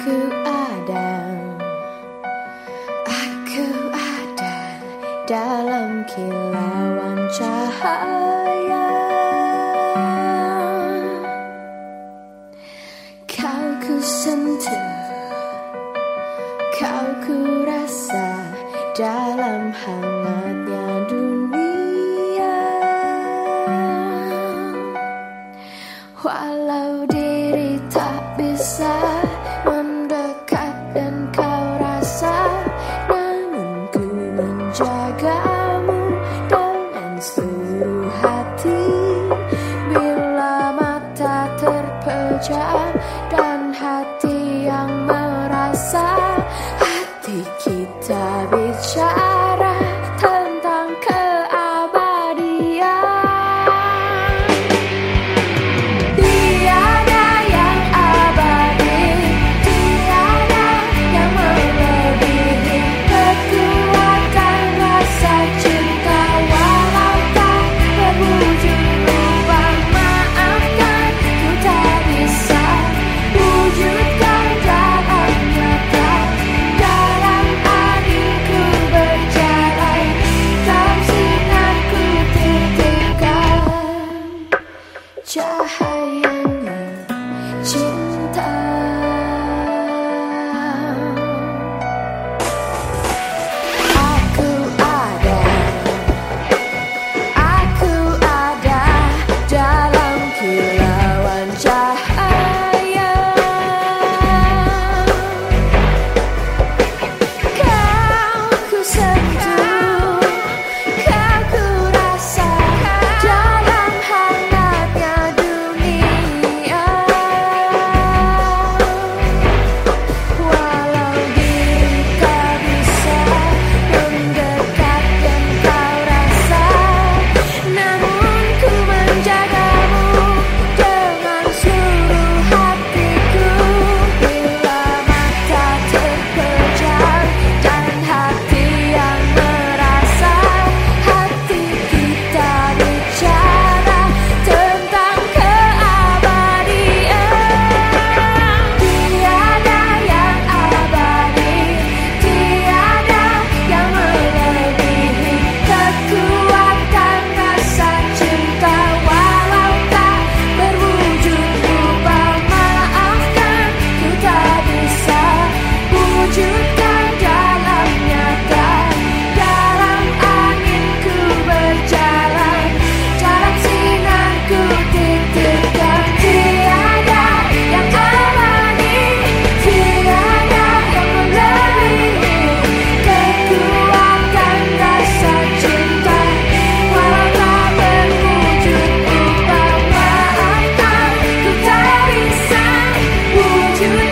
Aku ada. Aku ada Dalam kilauan cahaya. Kau ku sentuh Kau ku rasa Dalam hangatnya dunia. Walau diri tak bisa dan hati yang merasa hati kita bicara You.